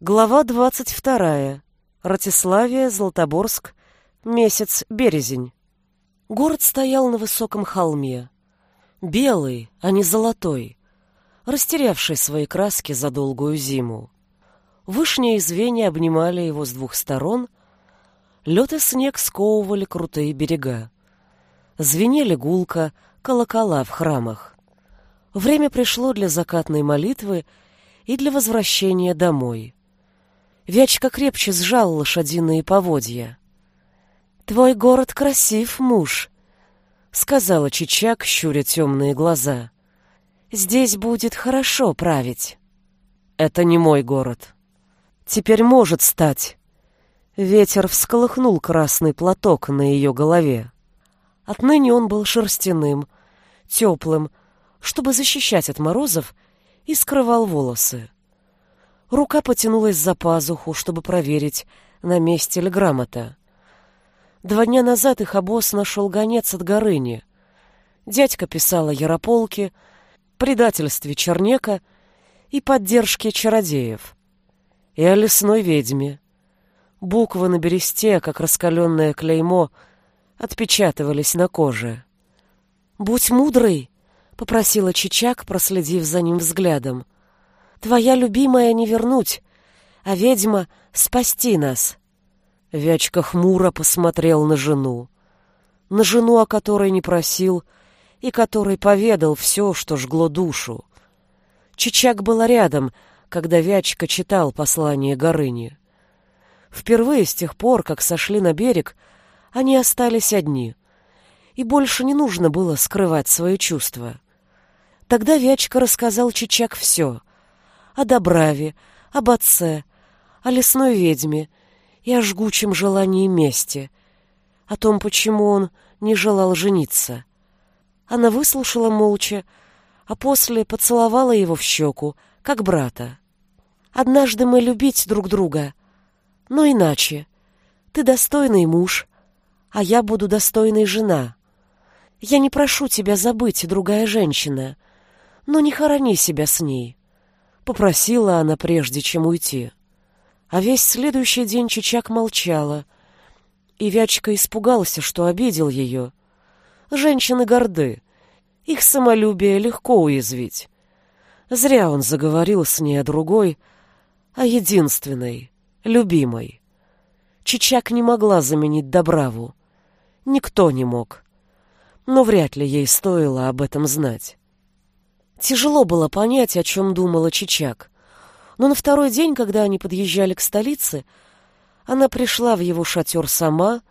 Глава двадцать вторая. Ратиславия, Златоборск. Месяц березень. Город стоял на высоком холме. Белый, а не золотой, растерявший свои краски за долгую зиму. Вышние звенья обнимали его с двух сторон, лед и снег сковывали крутые берега. Звенели гулко колокола в храмах. Время пришло для закатной молитвы и для возвращения домой. Вячка крепче сжал лошадиные поводья. «Твой город красив, муж», — сказала Чичак, щуря темные глаза. «Здесь будет хорошо править». «Это не мой город. Теперь может стать». Ветер всколыхнул красный платок на ее голове. Отныне он был шерстяным, теплым, чтобы защищать от морозов, и скрывал волосы. Рука потянулась за пазуху, чтобы проверить, на месте ли грамота. Два дня назад их обоз нашел гонец от Горыни. Дядька писал о Ярополке, предательстве Чернека и поддержке чародеев. И о лесной ведьме. Буквы на бересте, как раскаленное клеймо, отпечатывались на коже. «Будь мудрой!» — попросила Чичак, проследив за ним взглядом — Твоя любимая не вернуть, а ведьма спасти нас. Вячка хмуро посмотрел на жену. На жену, о которой не просил, и которой поведал все, что жгло душу. Чичак была рядом, когда Вячка читал послание Горыни. Впервые с тех пор, как сошли на берег, они остались одни, и больше не нужно было скрывать свои чувства. Тогда Вячка рассказал Чичак все, о Добраве, об отце, о лесной ведьме и о жгучем желании мести, о том, почему он не желал жениться. Она выслушала молча, а после поцеловала его в щеку, как брата. «Однажды мы любить друг друга, но иначе. Ты достойный муж, а я буду достойной жена. Я не прошу тебя забыть, другая женщина, но не хорони себя с ней. Попросила она, прежде чем уйти. А весь следующий день Чичак молчала, и Вячка испугался, что обидел ее. Женщины горды, их самолюбие легко уязвить. Зря он заговорил с ней о другой, о единственной, любимой. Чичак не могла заменить Добраву. Никто не мог. Но вряд ли ей стоило об этом знать. Тяжело было понять, о чем думала Чичак. Но на второй день, когда они подъезжали к столице, она пришла в его шатер сама,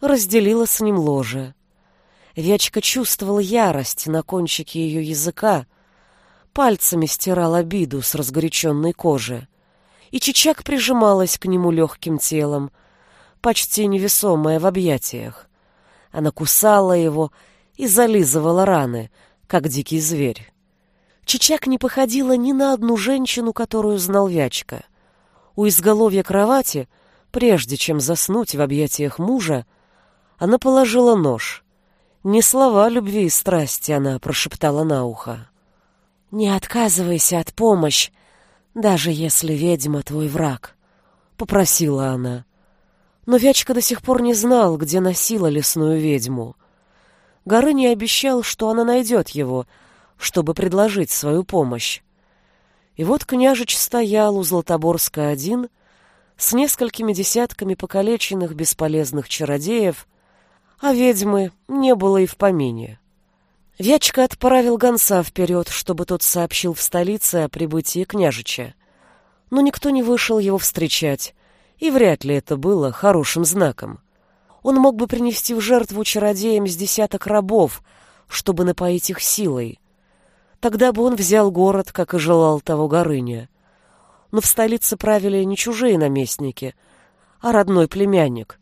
разделила с ним ложе. Вячка чувствовал ярость на кончике ее языка, пальцами стирал обиду с разгоряченной кожи. И Чичак прижималась к нему легким телом, почти невесомая в объятиях. Она кусала его и зализывала раны, как дикий зверь. Чичак не походила ни на одну женщину, которую знал Вячка. У изголовья кровати, прежде чем заснуть в объятиях мужа, она положила нож. Не слова любви и страсти она прошептала на ухо. «Не отказывайся от помощи, даже если ведьма твой враг», — попросила она. Но Вячка до сих пор не знал, где носила лесную ведьму. Горыня обещал, что она найдет его — чтобы предложить свою помощь. И вот княжич стоял у Златоборска один с несколькими десятками покалеченных бесполезных чародеев, а ведьмы не было и в помине. Вячка отправил гонца вперед, чтобы тот сообщил в столице о прибытии княжича. Но никто не вышел его встречать, и вряд ли это было хорошим знаком. Он мог бы принести в жертву чародеям с десяток рабов, чтобы напоить их силой. Тогда бы он взял город, как и желал того Горыня. Но в столице правили не чужие наместники, а родной племянник.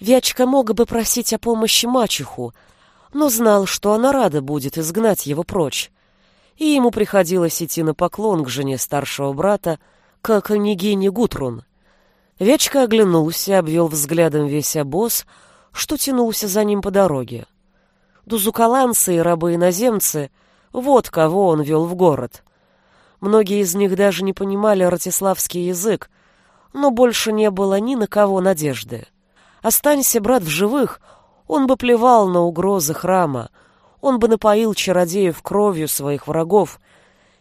Вячка мог бы просить о помощи мачеху, но знал, что она рада будет изгнать его прочь. И ему приходилось идти на поклон к жене старшего брата, как княгине Гутрун. Вячка оглянулся, обвел взглядом весь обоз, что тянулся за ним по дороге. Дузукаланцы и рабы-иноземцы — вот кого он вел в город. Многие из них даже не понимали ратиславский язык, но больше не было ни на кого надежды. Останься брат в живых, он бы плевал на угрозы храма, он бы напоил чародеев кровью своих врагов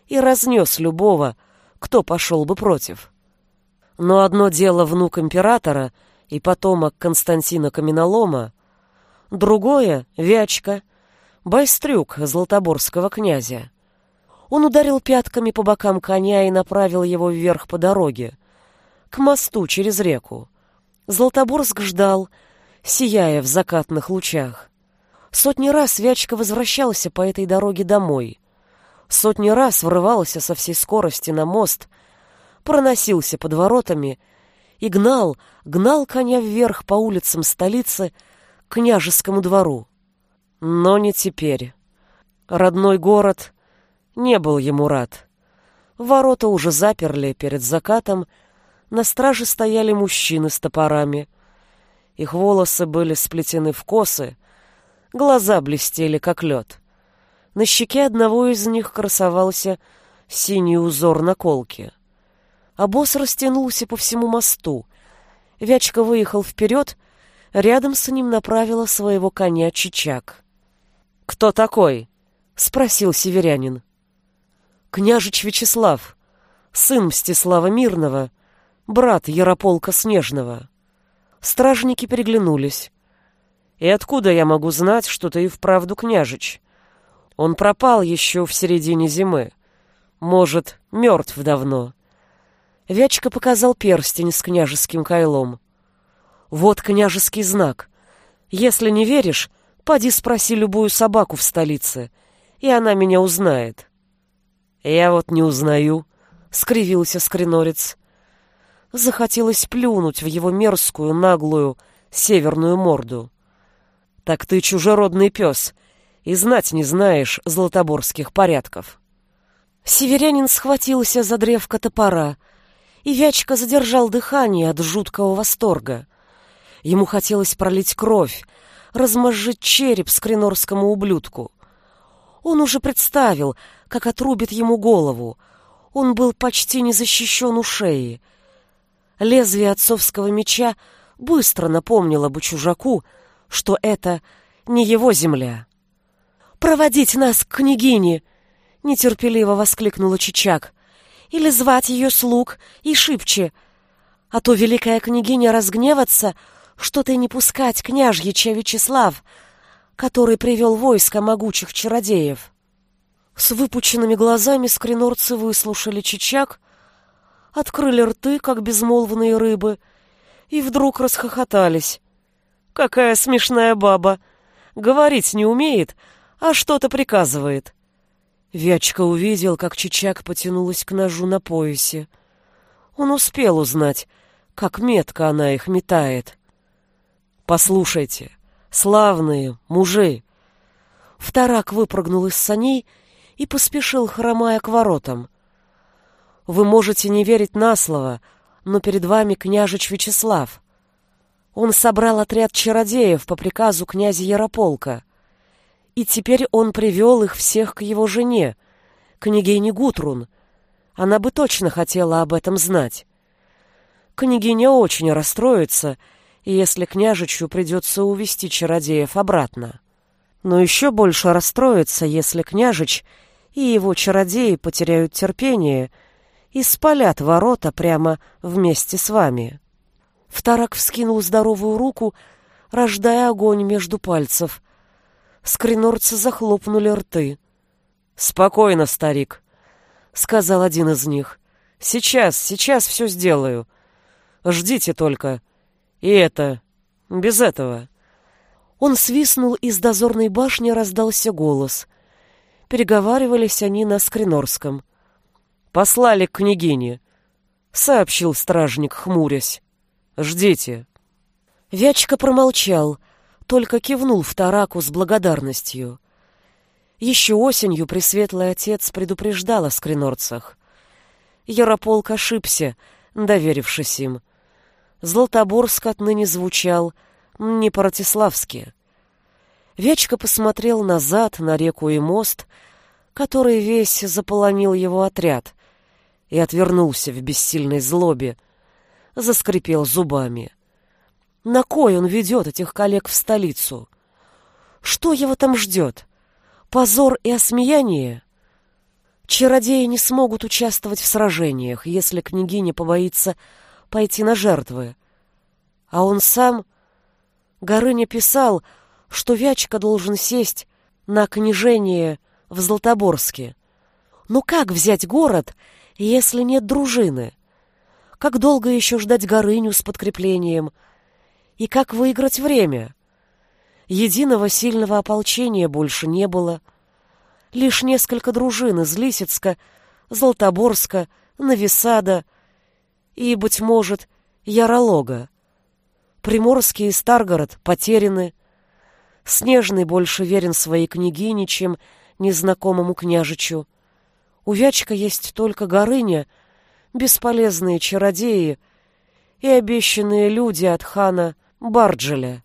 и разнес любого, кто пошел бы против. Но одно дело внук императора и потомок Константина Каменолома, другое — Вячка, байстрюк златоборского князя. Он ударил пятками по бокам коня и направил его вверх по дороге, к мосту через реку. Златоборск ждал, сияя в закатных лучах. Сотни раз Вячка возвращался по этой дороге домой. Сотни раз врывался со всей скорости на мост, проносился под воротами и гнал, гнал коня вверх по улицам столицы к княжескому двору. Но не теперь. Родной город не был ему рад. Ворота уже заперли перед закатом, на страже стояли мужчины с топорами. Их волосы были сплетены в косы, глаза блестели, как лед. На щеке одного из них красовался синий узор наколки. А босс растянулся по всему мосту. Вячка выехал вперед, рядом с ним направила своего коня Чичак. «Кто такой?» — спросил северянин. «Княжич Вячеслав, сын Мстислава Мирного, брат Ярополка Снежного. Стражники переглянулись. «И откуда я могу знать, что ты и вправду княжич? Он пропал еще в середине зимы. Может, мертв давно». Вячка показал перстень с княжеским кайлом. «Вот княжеский знак. Если не веришь, поди спроси любую собаку в столице, и она меня узнает». «Я вот не узнаю», — скривился скринорец. Захотелось плюнуть в его мерзкую, наглую, северную морду. «Так ты чужеродный пес, и знать не знаешь златоборских порядков». Северянин схватился за древко топора, и Вячка задержал дыхание от жуткого восторга. Ему хотелось пролить кровь, размозжить череп скринорскому ублюдку. Он уже представил, как отрубит ему голову. Он был почти не защищен у шеи — Лезвие отцовского меча быстро напомнило бы чужаку, что это не его земля. «Проводить нас к княгине!» — нетерпеливо воскликнула Чичак. «Или звать ее слуг и шибче, а то великая княгиня разгневаться, что ты не пускать княжьича Вячеслав, который привел войско могучих чародеев». С выпученными глазами скринорцы выслушали Чичак, открыли рты, как безмолвные рыбы, и вдруг расхохотались. «Какая смешная баба! Говорить не умеет, а что-то приказывает». Вячка увидел, как Чичак потянулась к ножу на поясе. Он успел узнать, как метко она их метает. «Послушайте, славные мужи!» Вторак выпрыгнул из саней и поспешил, хромая к воротам. Вы можете не верить на слово, но перед вами княжич Вячеслав. Он собрал отряд чародеев по приказу князя Ярополка. И теперь он привел их всех к его жене, княгине Гутрун. Она бы точно хотела об этом знать. Княгиня очень расстроится, если княжичу придется увести чародеев обратно. Но еще больше расстроится, если княжич и его чародеи потеряют терпение — и спалят ворота прямо вместе с вами. Вторак вскинул здоровую руку, рождая огонь между пальцев. Скринорцы захлопнули рты. «Спокойно, старик», — сказал один из них. «Сейчас, сейчас все сделаю. Ждите только. И это, без этого». Он свистнул, из дозорной башни раздался голос. Переговаривались они на скринорском. Послали к княгине, сообщил стражник, хмурясь. Ждите. Вячка промолчал, только кивнул в тараку с благодарностью. Еще осенью Пресветлый Отец предупреждал о скринорцах. Ярополк ошибся, доверившись им. Златоборск отныне звучал не по-ратиславски. Вячка посмотрел назад на реку и мост, который весь заполонил его отряд — и отвернулся в бессильной злобе, заскрипел зубами. На кой он ведет этих коллег в столицу? Что его там ждет? Позор и осмеяние? Чародеи не смогут участвовать в сражениях, если княгиня побоится пойти на жертвы. А он сам... Горыня писал, что Вячка должен сесть на княжение в Златоборске. Но как взять город, если нет дружины? Как долго еще ждать Горыню с подкреплением? И как выиграть время? Единого сильного ополчения больше не было. Лишь несколько дружин из Лисицка, Златоборска, Нависада и, быть может, Яролога. Приморский и Старгород потеряны. Снежный больше верен своей княгине, чем незнакомому княжичу. У Вячка есть только Горыня, бесполезные чародеи и обещанные люди от хана Барджеля.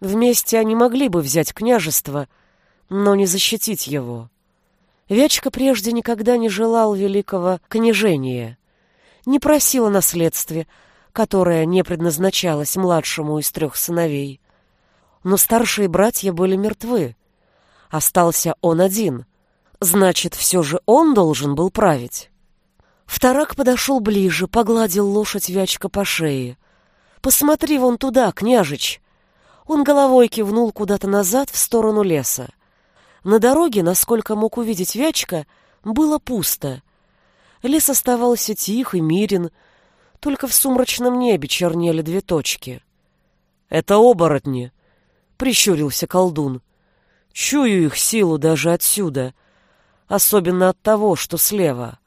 Вместе они могли бы взять княжество, но не защитить его. Вячка прежде никогда не желал великого княжения, не просил о наследстве, которая не предназначалась младшему из трех сыновей. Но старшие братья были мертвы. Остался он один. Значит, все же он должен был править. Вторак подошел ближе, погладил лошадь Вячка по шее. «Посмотри вон туда, княжич!» Он головой кивнул куда-то назад в сторону леса. На дороге, насколько мог увидеть Вячка, было пусто. Лес оставался тих и мирен, только в сумрачном небе чернели две точки. «Это оборотни!» — прищурился колдун. «Чую их силу даже отсюда, особенно от того, что слева».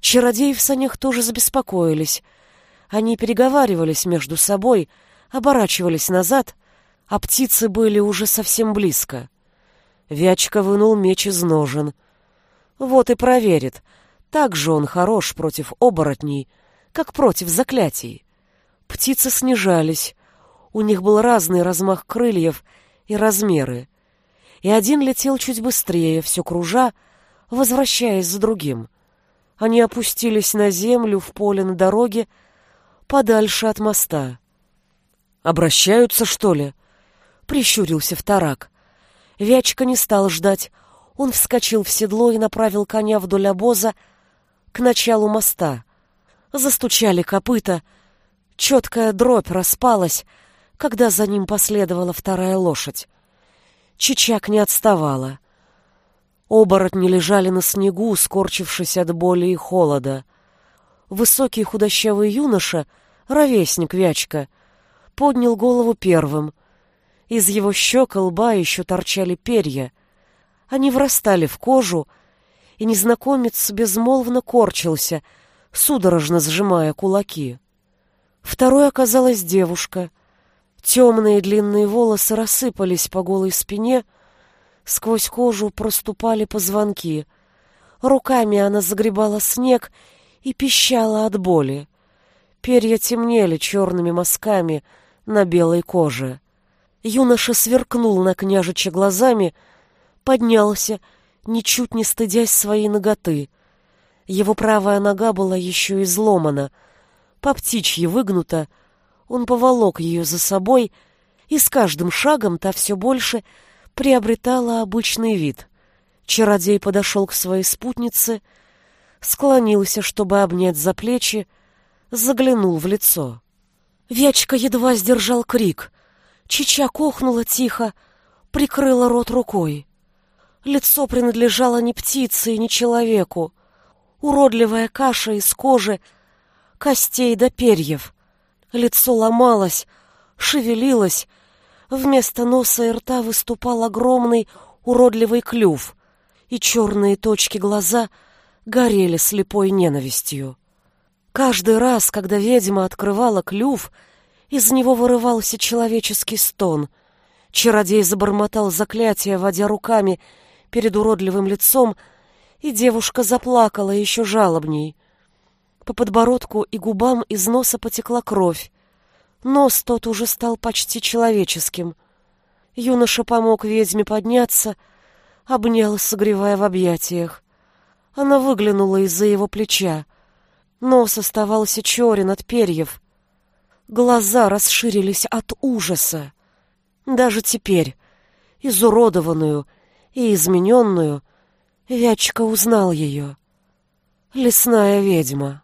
Чародеи в санях тоже забеспокоились. Они переговаривались между собой, оборачивались назад, а птицы были уже совсем близко. Вячка вынул меч из ножен. Вот и проверит, так же он хорош против оборотней — как против заклятий. Птицы снижались, у них был разный размах крыльев и размеры, и один летел чуть быстрее, все кружа, возвращаясь за другим. Они опустились на землю в поле на дороге, подальше от моста. «Обращаются, что ли?» — прищурился вторак. Вячка не стал ждать. Он вскочил в седло и направил коня вдоль обоза к началу моста. Застучали копыта. Четкая дробь распалась, когда за ним последовала вторая лошадь. Чичак не отставала. Оборотни лежали на снегу, скорчившись от боли и холода. Высокий худощавый юноша, ровесник Вячка, поднял голову первым. Из его щек и лба еще торчали перья. Они врастали в кожу, и незнакомец безмолвно корчился — судорожно сжимая кулаки. Второй оказалась девушка. Темные длинные волосы рассыпались по голой спине, сквозь кожу проступали позвонки. Руками она загребала снег и пищала от боли. Перья темнели черными мазками на белой коже. Юноша сверкнул на княжича глазами, поднялся, ничуть не стыдясь своей ноготы — его правая нога была еще изломана, по птичьи выгнута. Он поволок ее за собой, и с каждым шагом та все больше приобретала обычный вид. Чародей подошел к своей спутнице, склонился, чтобы обнять за плечи, заглянул в лицо. Вячка едва сдержал крик. Чича кохнула тихо, прикрыла рот рукой. Лицо принадлежало не птице и не человеку уродливая каша из кожи, костей до перьев. Лицо ломалось, шевелилось, вместо носа и рта выступал огромный уродливый клюв, и черные точки глаза горели слепой ненавистью. Каждый раз, когда ведьма открывала клюв, из него вырывался человеческий стон. Чародей забормотал заклятие, водя руками перед уродливым лицом, и девушка заплакала еще жалобней. По подбородку и губам из носа потекла кровь. Нос тот уже стал почти человеческим. Юноша помог ведьме подняться, обнял, согревая в объятиях. Она выглянула из-за его плеча. Нос оставался черен от перьев. Глаза расширились от ужаса. Даже теперь, изуродованную и измененную, Вячка узнал ее. Лесная ведьма.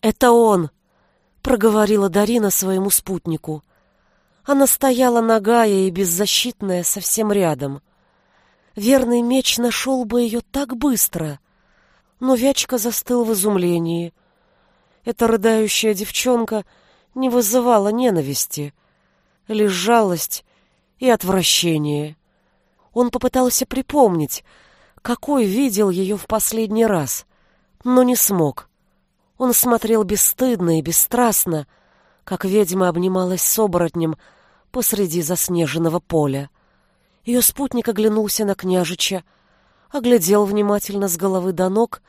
«Это он!» — проговорила Дарина своему спутнику. Она стояла нагая и беззащитная совсем рядом. Верный меч нашел бы ее так быстро. Но Вячка застыл в изумлении. Эта рыдающая девчонка не вызывала ненависти, лишь жалость и отвращение. Он попытался припомнить, какой видел ее в последний раз, но не смог. Он смотрел бесстыдно и бесстрастно, как ведьма обнималась с оборотнем посреди заснеженного поля. Ее спутник оглянулся на княжича, оглядел внимательно с головы до ног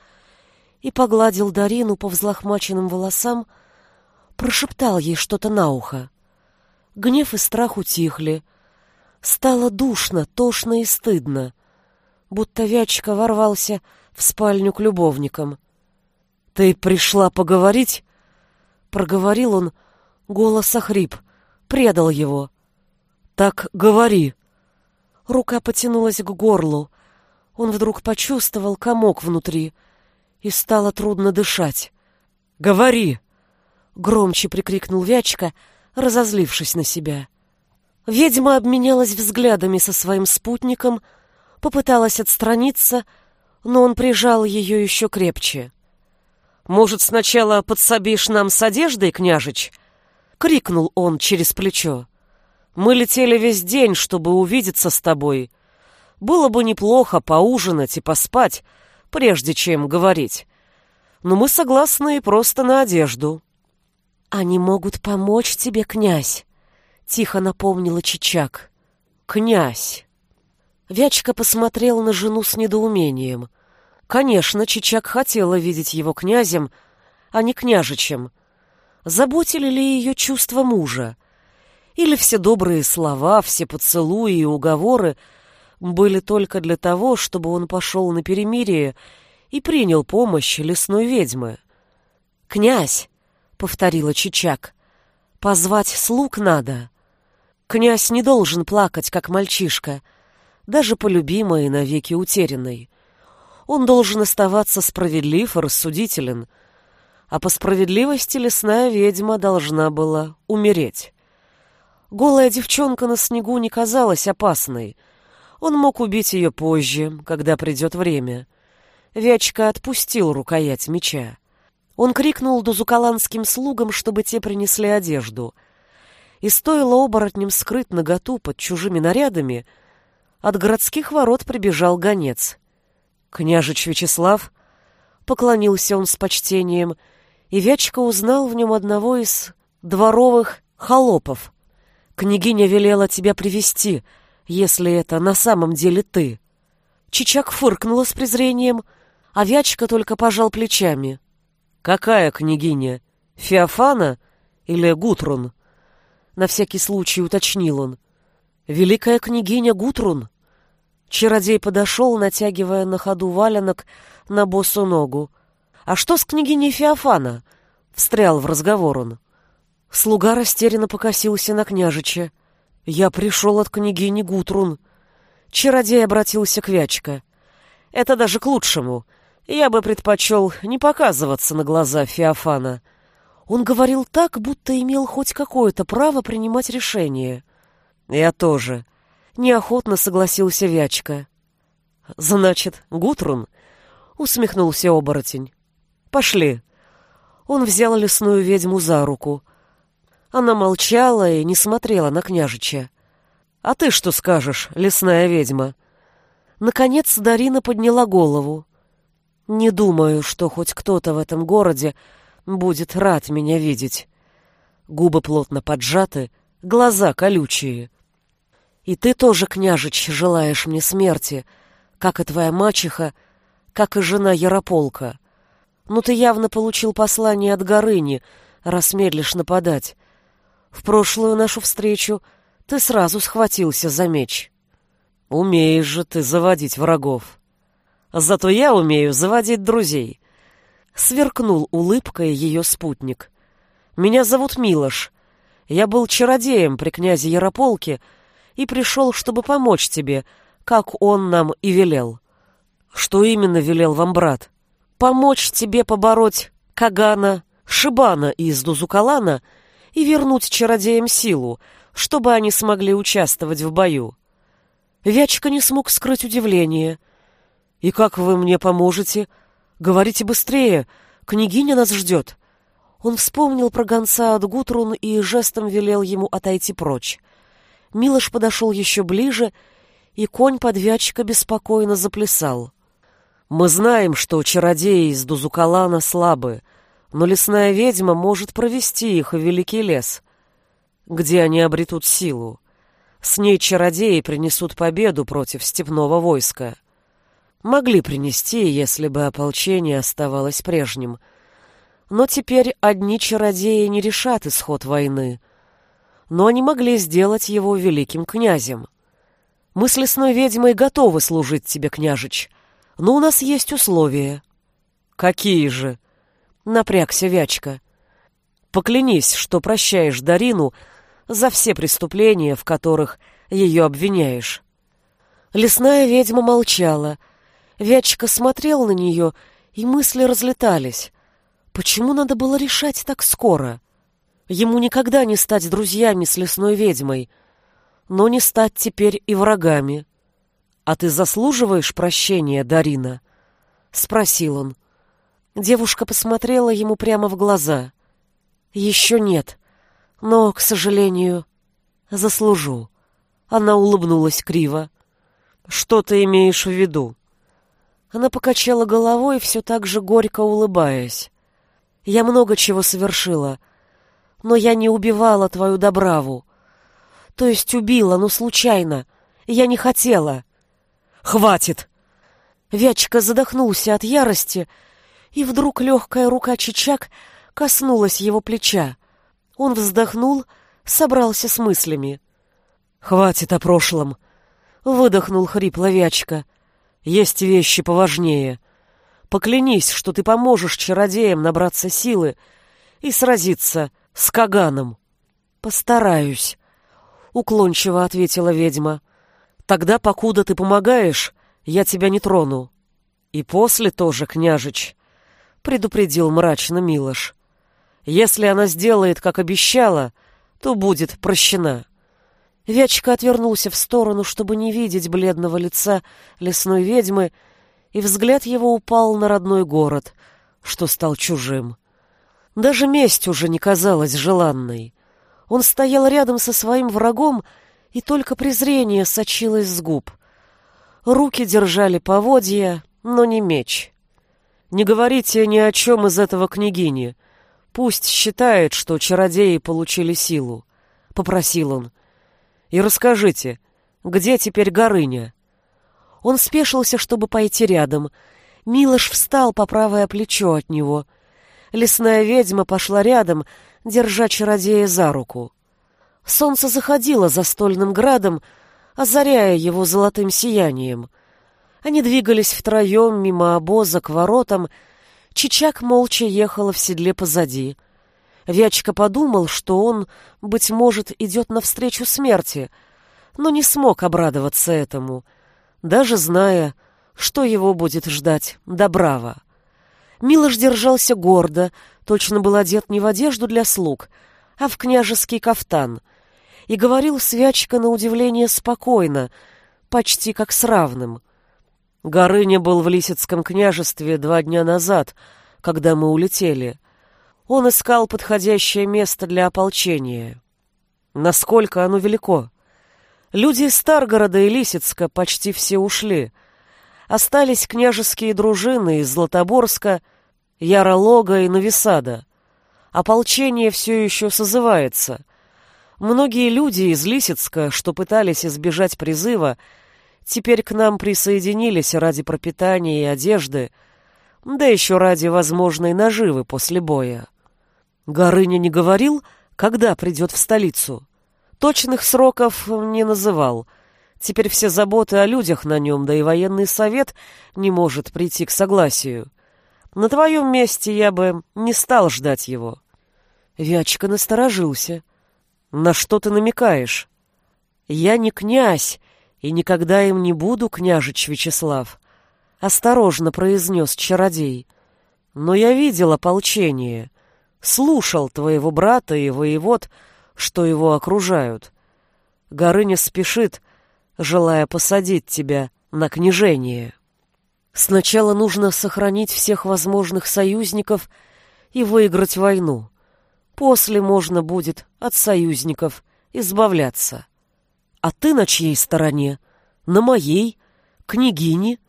и погладил Дарину по взлохмаченным волосам, прошептал ей что-то на ухо. Гнев и страх утихли. Стало душно, тошно и стыдно, будто Вячка ворвался в спальню к любовникам. «Ты пришла поговорить?» Проговорил он, голос охрип, предал его. «Так говори!» Рука потянулась к горлу. Он вдруг почувствовал комок внутри, и стало трудно дышать. «Говори!» — громче прикрикнул Вячка, разозлившись на себя. Ведьма обменялась взглядами со своим спутником, попыталась отстраниться, но он прижал ее еще крепче. «Может, сначала подсобишь нам с одеждой, княжич?» — крикнул он через плечо. «Мы летели весь день, чтобы увидеться с тобой. Было бы неплохо поужинать и поспать, прежде чем говорить. Но мы согласны и просто на одежду». «Они могут помочь тебе, князь», — тихо напомнила Чичак. «Князь». Вячка посмотрел на жену с недоумением — Конечно, Чичак хотела видеть его князем, а не княжичем. Заботили ли ее чувства мужа? Или все добрые слова, все поцелуи и уговоры были только для того, чтобы он пошел на перемирие и принял помощь лесной ведьмы? «Князь!» — повторила Чичак. «Позвать слуг надо. Князь не должен плакать, как мальчишка, даже по любимой и навеки утерянной. Он должен оставаться справедлив и рассудителен, а по справедливости лесная ведьма должна была умереть. Голая девчонка на снегу не казалась опасной. Он мог убить ее позже, когда придет время. Вячка отпустил рукоять меча. Он крикнул дузукаланским слугам, чтобы те принесли одежду. И стоило оборотням скрыть наготу под чужими нарядами, от городских ворот прибежал гонец. Княжич Вячеслав, поклонился он с почтением, и Вячка узнал в нем одного из дворовых холопов. Княгиня велела тебя привести, если это на самом деле ты. Чичак фыркнула с презрением, а Вячка только пожал плечами. Какая княгиня? Феофана или Гутрун? На всякий случай уточнил он. Великая княгиня Гутрун, Чародей подошел, натягивая на ходу валенок на босу ногу. «А что с княгиней Феофана?» — встрял в разговор он. Слуга растерянно покосился на княжича. «Я пришел от княгини Гутрун». Чародей обратился к Вячка. «Это даже к лучшему. Я бы предпочел не показываться на глаза Феофана». Он говорил так, будто имел хоть какое-то право принимать решение. «Я тоже», Неохотно согласился Вячка. «Значит, Гутрун?» — усмехнулся оборотень. «Пошли». Он взял лесную ведьму за руку. Она молчала и не смотрела на княжича. «А ты что скажешь, лесная ведьма?» Наконец Дарина подняла голову. «Не думаю, что хоть кто-то в этом городе будет рад меня видеть». Губы плотно поджаты, глаза колючие. И ты тоже, княжич, желаешь мне смерти, как и твоя мачеха, как и жена Ярополка. Но ты явно получил послание от Горыни, раз медлишь нападать. В прошлую нашу встречу ты сразу схватился за меч. Умеешь же ты заводить врагов. Зато я умею заводить друзей. Сверкнул улыбкой ее спутник. Меня зовут Милош. Я был чародеем при князе Ярополке и пришел, чтобы помочь тебе, как он нам и велел. Что именно велел вам брат? Помочь тебе побороть Кагана, Шибана из Дузукалана и вернуть чародеям силу, чтобы они смогли участвовать в бою. Вячка не смог скрыть удивление. «И как вы мне поможете? Говорите быстрее, княгиня нас ждет». Он вспомнил про гонца от Гутрун и жестом велел ему отойти прочь. Милош подошел еще ближе, и конь под Вячка беспокойно заплясал. «Мы знаем, что чародеи из Дузукалана слабы, но лесная ведьма может провести их в Великий лес, где они обретут силу. С ней чародеи принесут победу против степного войска. Могли принести, если бы ополчение оставалось прежним. Но теперь одни чародеи не решат исход войны. Но они могли сделать его великим князем. Мы с лесной ведьмой готовы служить тебе, княжич, но у нас есть условия. Какие же? Напрягся Вячка. Поклянись, что прощаешь Дарину за все преступления, в которых ее обвиняешь. Лесная ведьма молчала. Вячка смотрел на нее, и мысли разлетались. Почему надо было решать так скоро? Ему никогда не стать друзьями с лесной ведьмой, но не стать теперь и врагами. «А ты заслуживаешь прощения, Дарина?» — спросил он. Девушка посмотрела ему прямо в глаза. «Еще нет», но, к сожалению, заслужу. Она улыбнулась криво. Что ты имеешь в виду? Она покачала головой, все так же горько улыбаясь. Я много чего совершила, но я не убивала твою Добраву. То есть убила, но случайно. Я не хотела. Хватит! Вячка задохнулся от ярости, и вдруг легкая рука Чичак коснулась его плеча. Он вздохнул, собрался с мыслями. «Хватит о прошлом!» — выдохнул хрипло Вячка. «Есть вещи поважнее. Поклянись, что ты поможешь чародеям набраться силы и сразиться с Каганом». «Постараюсь», — уклончиво ответила ведьма. «Тогда, покуда ты помогаешь, я тебя не трону». «И после тоже, княжич», — предупредил мрачно Милош. Если она сделает, как обещала, то будет прощена. Вячка отвернулся в сторону, чтобы не видеть бледного лица лесной ведьмы, и взгляд его упал на родной город, что стал чужим. Даже месть уже не казалась желанной. Он стоял рядом со своим врагом, и только презрение сочилось с губ. Руки держали поводья, но не меч. «Не говорите ни о чем из этого княгини», Пусть считает, что чародеи получили силу, — попросил он. И расскажите, где теперь Горыня? Он спешился, чтобы пойти рядом. Милош встал по правое плечо от него. Лесная ведьма пошла рядом, держа чародея за руку. Солнце заходило за стольным градом, озаряя его золотым сиянием. Они двигались втроем мимо обоза к воротам, Чичак молча ехала в седле позади. Вячка подумал, что он, быть может, идет навстречу смерти, но не смог обрадоваться этому, даже зная, что его будет ждать Добрава. Милош держался гордо, точно был одет не в одежду для слуг, а в княжеский кафтан, и говорил с Вячка на удивление спокойно, почти как с равным — Горыня был в Лисицком княжестве два дня назад, когда мы улетели. Он искал подходящее место для ополчения. Насколько оно велико? Люди из Старгорода и Лисицка почти все ушли. Остались княжеские дружины из Златоборска, Яролога и Новисада. Ополчение все еще созывается. Многие люди из Лисицка, что пытались избежать призыва, теперь к нам присоединились ради пропитания и одежды, да еще ради возможной наживы после боя. Горыня не говорил, когда придет в столицу. Точных сроков не называл, Теперь все заботы о людях на нем, да и военный совет не может прийти к согласию. На твоем месте я бы не стал ждать его. Вячка насторожился. На что ты намекаешь? Я не князь, и никогда им не буду, княжич Вячеслав. Осторожно произнес чародей. Но я видел ополчение, слушал твоего брата и воевод, что его окружают. Горыня спешит, желая посадить тебя на княжение. Сначала нужно сохранить всех возможных союзников и выиграть войну. После можно будет от союзников избавляться. А ты на чьей стороне? На моей? Княгини?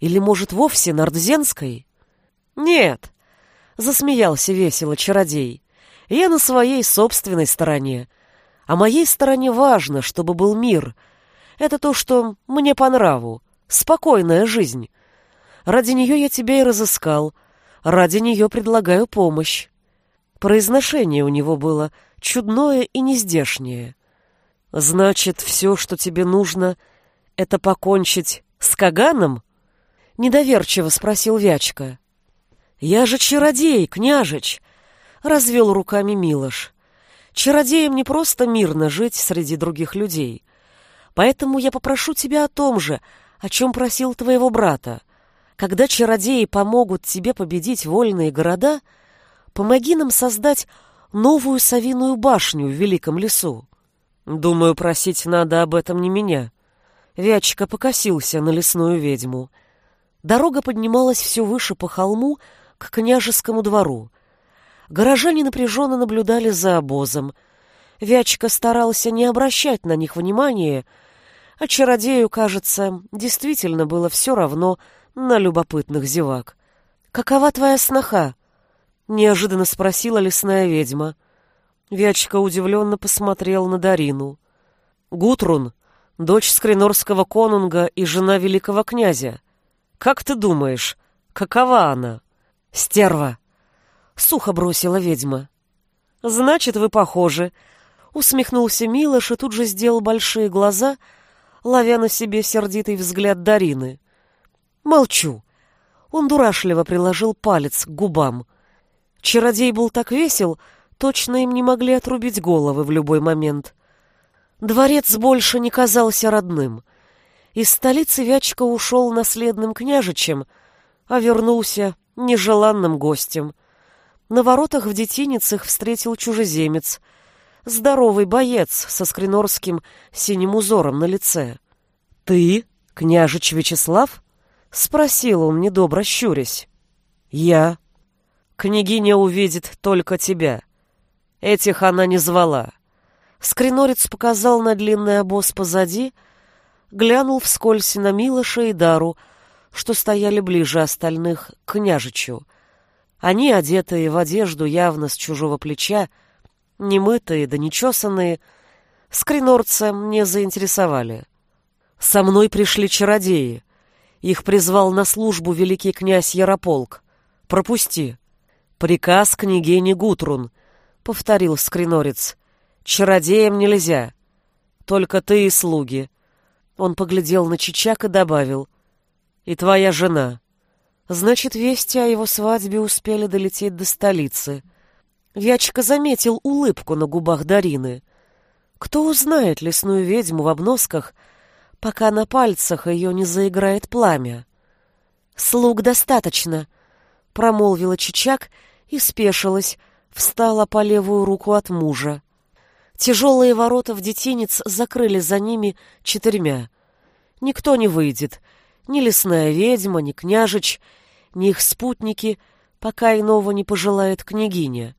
Или, может, вовсе на Ордзенской? Нет, засмеялся весело чародей. Я на своей собственной стороне. А моей стороне важно, чтобы был мир — это то, что мне по нраву. Спокойная жизнь. Ради нее я тебя и разыскал. Ради нее предлагаю помощь. Произношение у него было чудное и нездешнее. Значит, все, что тебе нужно, это покончить с Каганом? Недоверчиво спросил Вячка. Я же чародей, княжич, развел руками Милош. Чародеям не просто мирно жить среди других людей. Поэтому я попрошу тебя о том же, о чем просил твоего брата. Когда чародеи помогут тебе победить вольные города, помоги нам создать новую совиную башню в великом лесу. Думаю, просить надо об этом не меня. Вячка покосился на лесную ведьму. Дорога поднималась все выше по холму к княжескому двору. Горожане напряженно наблюдали за обозом. Вячка старался не обращать на них внимания, а чародею, кажется, действительно было все равно на любопытных зевак. «Какова твоя сноха?» — неожиданно спросила лесная ведьма. Вячка удивленно посмотрел на Дарину. «Гутрун, дочь скринорского конунга и жена великого князя. Как ты думаешь, какова она?» «Стерва!» — сухо бросила ведьма. «Значит, вы похожи», — усмехнулся Милош и тут же сделал большие глаза — ловя на себе сердитый взгляд Дарины. «Молчу». Он дурашливо приложил палец к губам. Чародей был так весел, точно им не могли отрубить головы в любой момент. Дворец больше не казался родным. Из столицы Вячка ушел наследным княжичем, а вернулся нежеланным гостем. На воротах в детинец их встретил чужеземец — здоровый боец со скринорским синим узором на лице. «Ты, княжич Вячеслав?» — спросил он, недобро щурясь. «Я. Княгиня увидит только тебя. Этих она не звала». Скринорец показал на длинный обоз позади, глянул вскользь на Милоша и Дару, что стояли ближе остальных к княжичу. Они, одетые в одежду явно с чужого плеча, немытые да нечесанные, скринорца не заинтересовали. Со мной пришли чародеи. Их призвал на службу великий князь Ярополк. Пропусти. Приказ княгини Гутрун, — повторил скринорец. Чародеям нельзя. Только ты и слуги. Он поглядел на Чичак и добавил. И твоя жена. Значит, вести о его свадьбе успели долететь до столицы. Вячка заметил улыбку на губах Дарины. Кто узнает лесную ведьму в обносках, пока на пальцах ее не заиграет пламя? «Слуг достаточно», — промолвила Чичак и спешилась, встала по левую руку от мужа. Тяжелые ворота в детинец закрыли за ними четырьмя. Никто не выйдет, ни лесная ведьма, ни княжич, ни их спутники, пока иного не пожелает княгиня.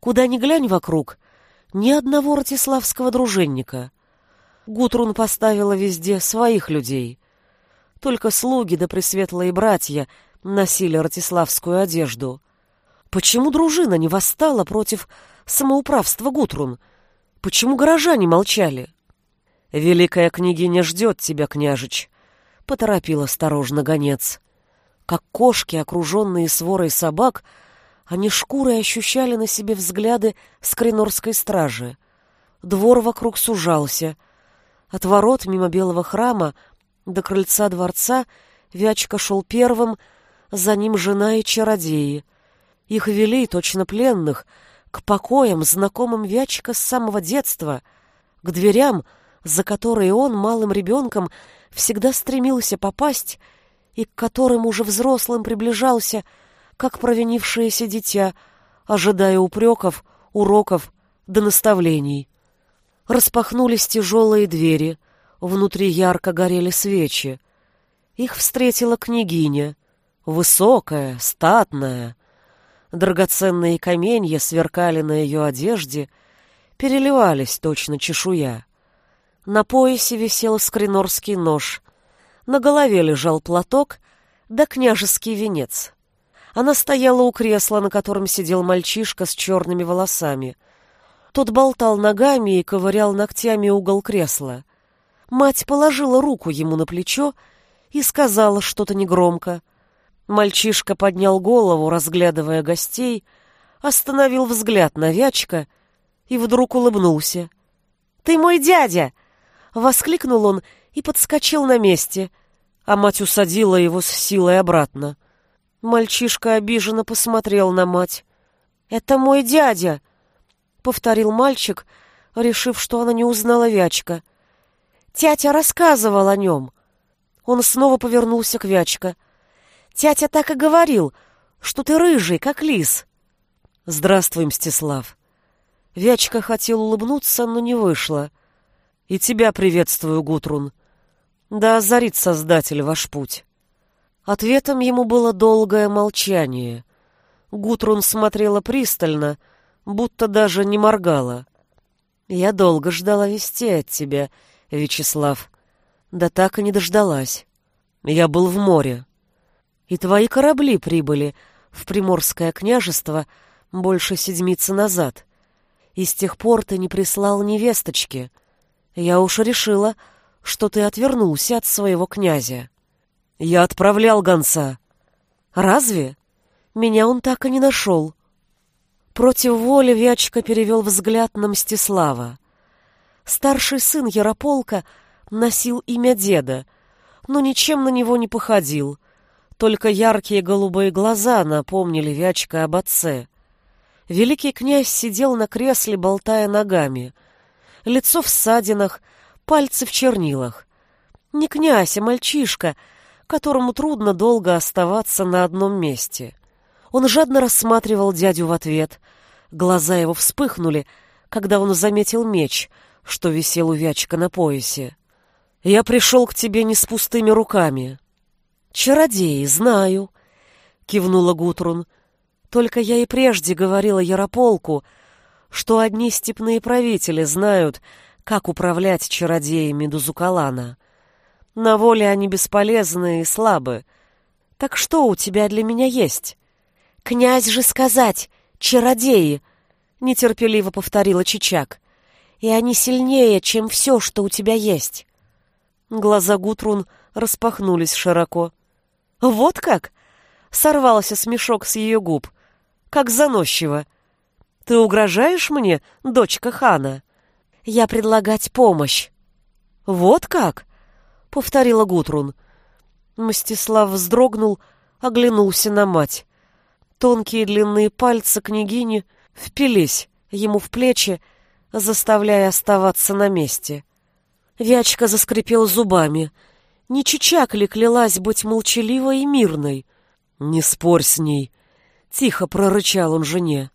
Куда ни глянь вокруг, ни одного ратиславского дружинника. Гутрун поставила везде своих людей. Только слуги да пресветлые братья носили ратиславскую одежду. Почему дружина не восстала против самоуправства Гутрун? Почему горожане молчали? «Великая княгиня ждет тебя, княжич», — поторопил осторожно гонец. Как кошки, окруженные сворой собак, — они шкурой ощущали на себе взгляды скринорской стражи. Двор вокруг сужался. От ворот мимо белого храма до крыльца дворца Вячка шел первым, за ним жена и чародеи. Их вели, точно пленных, к покоям, знакомым Вячка с самого детства, к дверям, за которые он малым ребенком всегда стремился попасть и к которым уже взрослым приближался, как провинившееся дитя, ожидая упреков, уроков да наставлений. Распахнулись тяжелые двери, внутри ярко горели свечи. Их встретила княгиня, высокая, статная. Драгоценные каменья сверкали на ее одежде, переливались точно чешуя. На поясе висел скринорский нож, на голове лежал платок да княжеский венец. Она стояла у кресла, на котором сидел мальчишка с черными волосами. Тот болтал ногами и ковырял ногтями угол кресла. Мать положила руку ему на плечо и сказала что-то негромко. Мальчишка поднял голову, разглядывая гостей, остановил взгляд на Вячка и вдруг улыбнулся. «Ты мой дядя!» — воскликнул он и подскочил на месте, а мать усадила его с силой обратно. Мальчишка обиженно посмотрел на мать. «Это мой дядя!» — повторил мальчик, решив, что она не узнала Вячка. «Тятя рассказывал о нем». Он снова повернулся к Вячка. «Тятя так и говорил, что ты рыжий, как лис». «Здравствуй, Мстислав». Вячка хотел улыбнуться, но не вышло. «И тебя приветствую, Гутрун. Да озарит Создатель ваш путь». Ответом ему было долгое молчание. Гутрун смотрела пристально, будто даже не моргала. «Я долго ждала вести от тебя, Вячеслав. Да так и не дождалась. Я был в море. И твои корабли прибыли в Приморское княжество больше седмицы назад. И с тех пор ты не прислал невесточки. Я уж решила, что ты отвернулся от своего князя». Я отправлял гонца. Разве? Меня он так и не нашел. Против воли Вячка перевел взгляд на Мстислава. Старший сын Ярополка носил имя деда, но ничем на него не походил. Только яркие голубые глаза напомнили Вячка об отце. Великий князь сидел на кресле, болтая ногами. Лицо в ссадинах, пальцы в чернилах. Не князь, а мальчишка — которому трудно долго оставаться на одном месте. Он жадно рассматривал дядю в ответ. Глаза его вспыхнули, когда он заметил меч, что висел у Вячка на поясе. «Я пришел к тебе не с пустыми руками». «Чародей, знаю», — кивнула Гутрун. «Только я и прежде говорила Ярополку, что одни степные правители знают, как управлять чародеями Дузукалана. На воле они бесполезны и слабы. Так что у тебя для меня есть? Князь же сказать, чародеи, нетерпеливо повторила Чичак. И они сильнее, чем все, что у тебя есть. Глаза Гутрун распахнулись широко. Вот как? Сорвался смешок с ее губ. Как заносчиво. Ты угрожаешь мне, дочка хана? Я предлагать помощь. Вот как? повторила Гутрун. Мстислав вздрогнул, оглянулся на мать. Тонкие длинные пальцы княгини впились ему в плечи, заставляя оставаться на месте. Вячка заскрипел зубами. Не чичак ли клялась быть молчаливой и мирной? «Не спорь с ней!» — тихо прорычал он жене.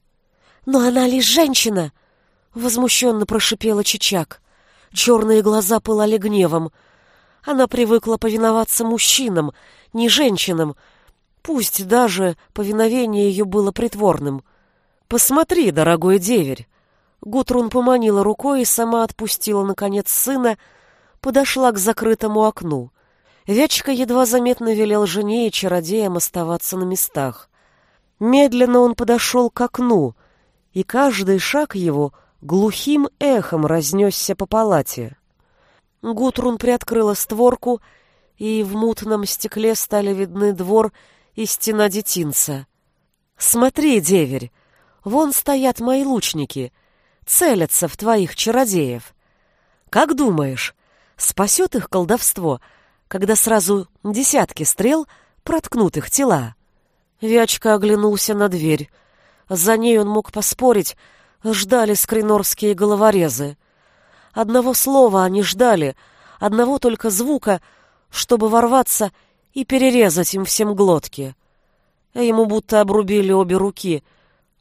«Но она лишь женщина!» — возмущенно прошипела Чичак. Черные глаза пылали гневом — она привыкла повиноваться мужчинам, не женщинам, пусть даже повиновение ее было притворным. «Посмотри, дорогой деверь!» Гутрун поманила рукой и сама отпустила, наконец, сына, подошла к закрытому окну. Вячка едва заметно велел жене и чародеям оставаться на местах. Медленно он подошел к окну, и каждый шаг его глухим эхом разнесся по палате. Гутрун приоткрыла створку, и в мутном стекле стали видны двор и стена детинца. «Смотри, деверь, вон стоят мои лучники, целятся в твоих чародеев. Как думаешь, Спасет их колдовство, когда сразу десятки стрел проткнут их тела. Вячка оглянулся на дверь. За ней он мог поспорить, ждали скринорские головорезы. Одного слова они ждали, одного только звука, чтобы ворваться и перерезать им всем глотки. А ему будто обрубили обе руки.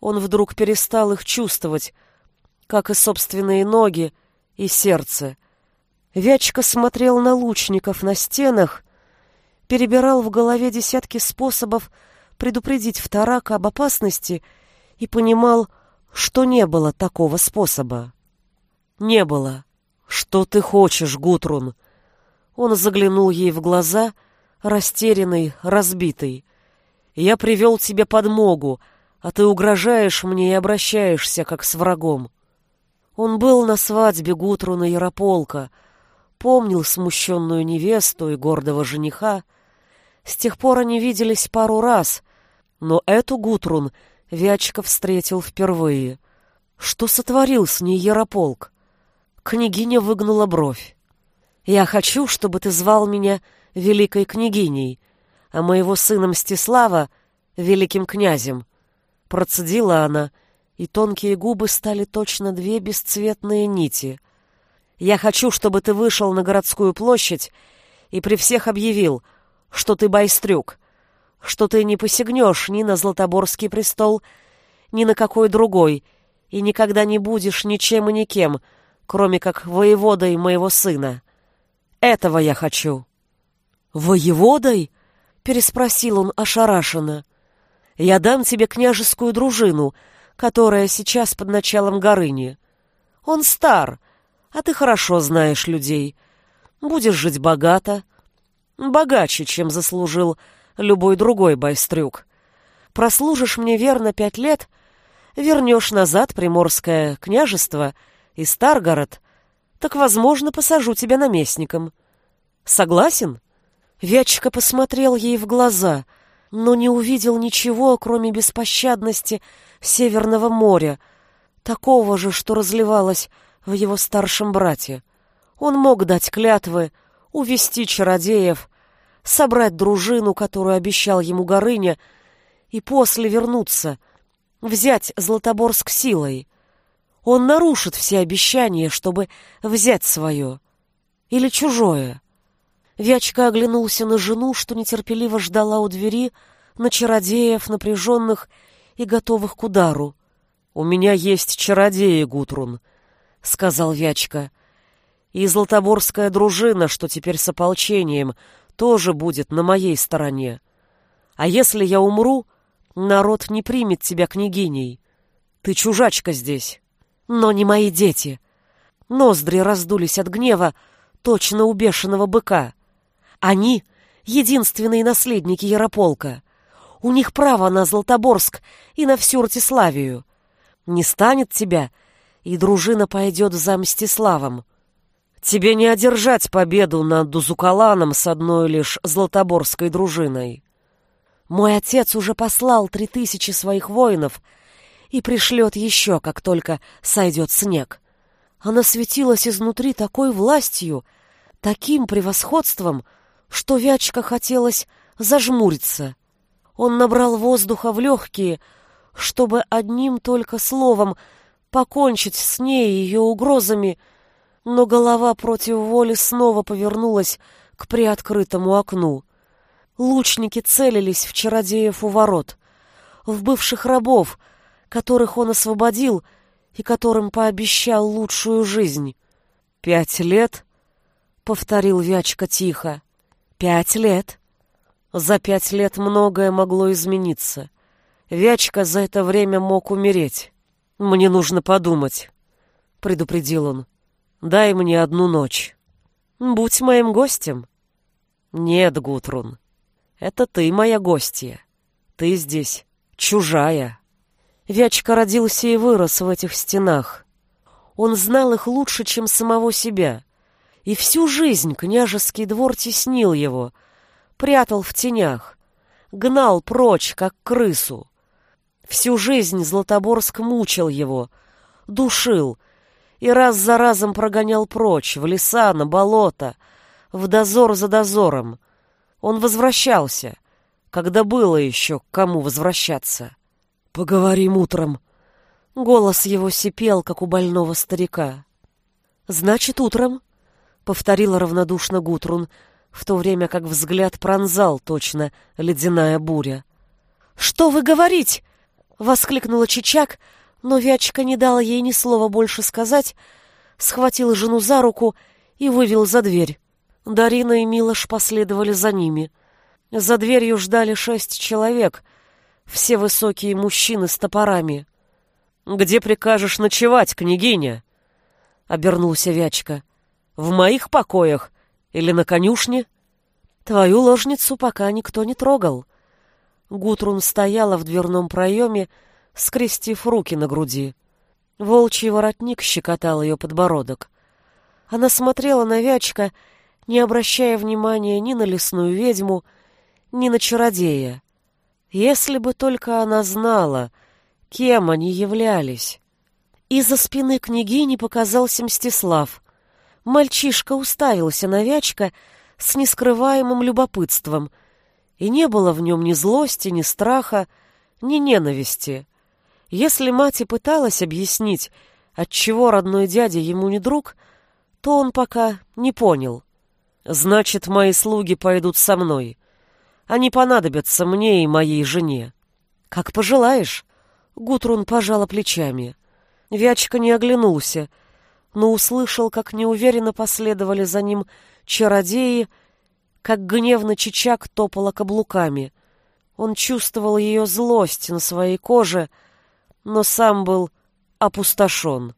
Он вдруг перестал их чувствовать, как и собственные ноги и сердце. Вячка смотрел на лучников на стенах, перебирал в голове десятки способов предупредить вторака об опасности и понимал, что не было такого способа. Не было. Что ты хочешь, Гутрун? Он заглянул ей в глаза, растерянный, разбитый. Я привел тебе подмогу, а ты угрожаешь мне и обращаешься, как с врагом. Он был на свадьбе Гутруна Ярополка, помнил смущенную невесту и гордого жениха. С тех пор они виделись пару раз, но эту Гутрун Вячка встретил впервые. Что сотворил с ней Ярополк? Княгиня выгнула бровь. «Я хочу, чтобы ты звал меня великой княгиней, а моего сына Мстислава — великим князем». Процедила она, и тонкие губы стали точно две бесцветные нити. «Я хочу, чтобы ты вышел на городскую площадь и при всех объявил, что ты байстрюк, что ты не посягнешь ни на Златоборский престол, ни на какой другой, и никогда не будешь ничем и никем, кроме как воеводой моего сына. Этого я хочу». «Воеводой?» — переспросил он ошарашенно. «Я дам тебе княжескую дружину, которая сейчас под началом Горыни. Он стар, а ты хорошо знаешь людей. Будешь жить богато, богаче, чем заслужил любой другой байстрюк. Прослужишь мне верно пять лет, вернешь назад Приморское княжество и Старгород, так, возможно, посажу тебя наместником. Согласен?» Вячка посмотрел ей в глаза, но не увидел ничего, кроме беспощадности Северного моря, такого же, что разливалось в его старшем брате. Он мог дать клятвы, увести чародеев, собрать дружину, которую обещал ему Горыня, и после вернуться, взять Златоборск силой. Он нарушит все обещания, чтобы взять свое или чужое. Вячка оглянулся на жену, что нетерпеливо ждала у двери, на чародеев, напряженных и готовых к удару. «У меня есть чародеи, Гутрун», — сказал Вячка. «И златоборская дружина, что теперь с ополчением, тоже будет на моей стороне. А если я умру, народ не примет тебя княгиней. Ты чужачка здесь. Но не мои дети». Ноздри раздулись от гнева, точно у бешеного быка. Они — единственные наследники Ярополка. У них право на Златоборск и на всю Ратиславию. Не станет тебя, и дружина пойдет за Мстиславом. Тебе не одержать победу над Дузукаланом с одной лишь Златоборской дружиной. Мой отец уже послал три тысячи своих воинов и пришлет еще, как только сойдет снег. Она светилась изнутри такой властью, таким превосходством — что Вячка хотелось зажмуриться. Он набрал воздуха в легкие, чтобы одним только словом покончить с ней и ее угрозами, но голова против воли снова повернулась к приоткрытому окну. Лучники целились в чародеев у ворот, в бывших рабов, которых он освободил и которым пообещал лучшую жизнь. «Пять лет?» — повторил Вячка тихо. Пять лет. За пять лет многое могло измениться. Вячка за это время мог умереть. Мне нужно подумать, — предупредил он. Дай мне одну ночь. Будь моим гостем. Нет, Гутрун, это ты моя гостья. Ты здесь чужая. Вячка родился и вырос в этих стенах. Он знал их лучше, чем самого себя. И всю жизнь княжеский двор теснил его, прятал в тенях, гнал прочь, как крысу. Всю жизнь Златоборск мучил его, душил, и раз за разом прогонял прочь, в леса, на болото, в дозор за дозором. Он возвращался, когда было еще к кому возвращаться. «Поговорим утром». Голос его сипел, как у больного старика. «Значит, утром», — повторила равнодушно Гутрун, в то время как взгляд пронзал точно ледяная буря. «Что вы говорить?» — воскликнула Чичак, но Вячка не дала ей ни слова больше сказать, схватил жену за руку и вывел за дверь. Дарина и Милош последовали за ними. За дверью ждали шесть человек, все высокие мужчины с топорами. «Где прикажешь ночевать, княгиня?» — обернулся Вячка. «В моих покоях или на конюшне?» «Твою ложницу пока никто не трогал». Гутрун стояла в дверном проеме, скрестив руки на груди. Волчий воротник щекотал ее подбородок. Она смотрела на Вячка, не обращая внимания ни на лесную ведьму, ни на чародея. Если бы только она знала, кем они являлись. Из-за спины княгини показался Мстислав. Мальчишка уставился на Вячка с нескрываемым любопытством, и не было в нем ни злости, ни страха, ни ненависти. Если мать и пыталась объяснить, отчего родной дядя ему не друг, то он пока не понял. «Значит, мои слуги пойдут со мной. Они понадобятся мне и моей жене». «Как пожелаешь». Гутрун пожала плечами. Вячка не оглянулся, но услышал, как неуверенно последовали за ним чародеи, как гневно Чичак топала каблуками. Он чувствовал ее злость на своей коже, но сам был опустошен.